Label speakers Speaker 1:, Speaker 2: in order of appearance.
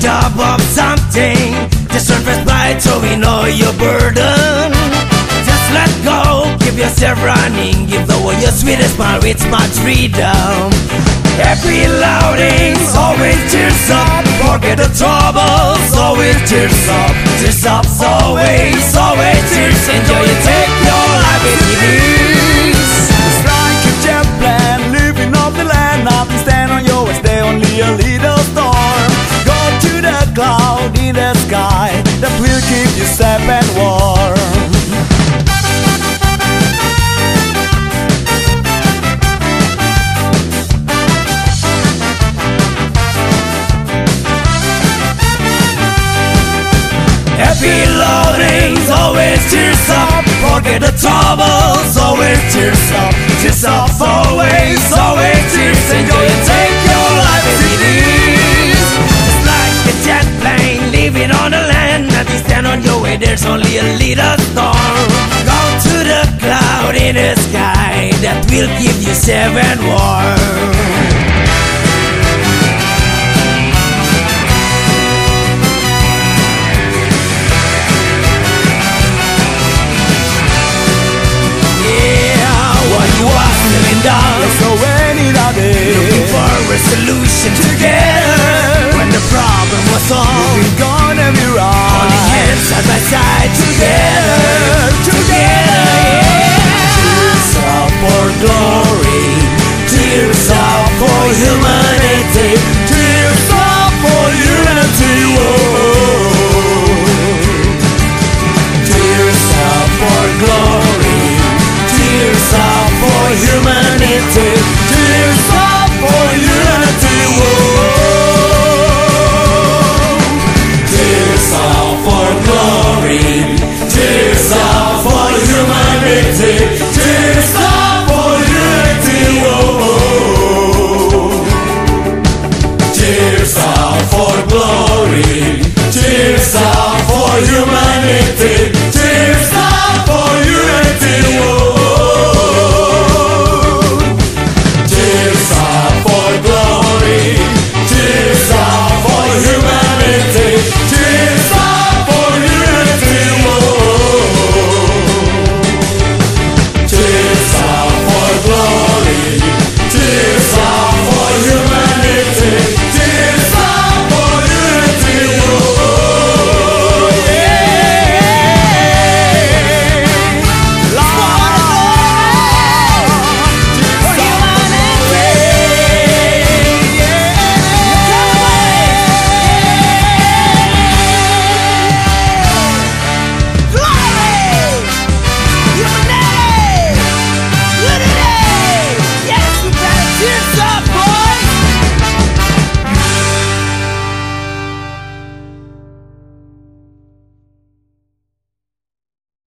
Speaker 1: top of something. The surface so we know your burden. Just let go, keep yourself running. Give the world your sweetest smile with much freedom. Happy loudings, always cheers up. Forget the troubles, always cheers up. Cheers up, always, always cheers. Enjoy your life always cheers up. Forget the troubles, always cheers up. Cheers up, always, always cheers. Enjoy and take your life as it is. Just like a jet plane living on the land. Nothing stand on your way, there's only a little storm. Go to the cloud in the sky that will keep you safe and up Tears up for humanity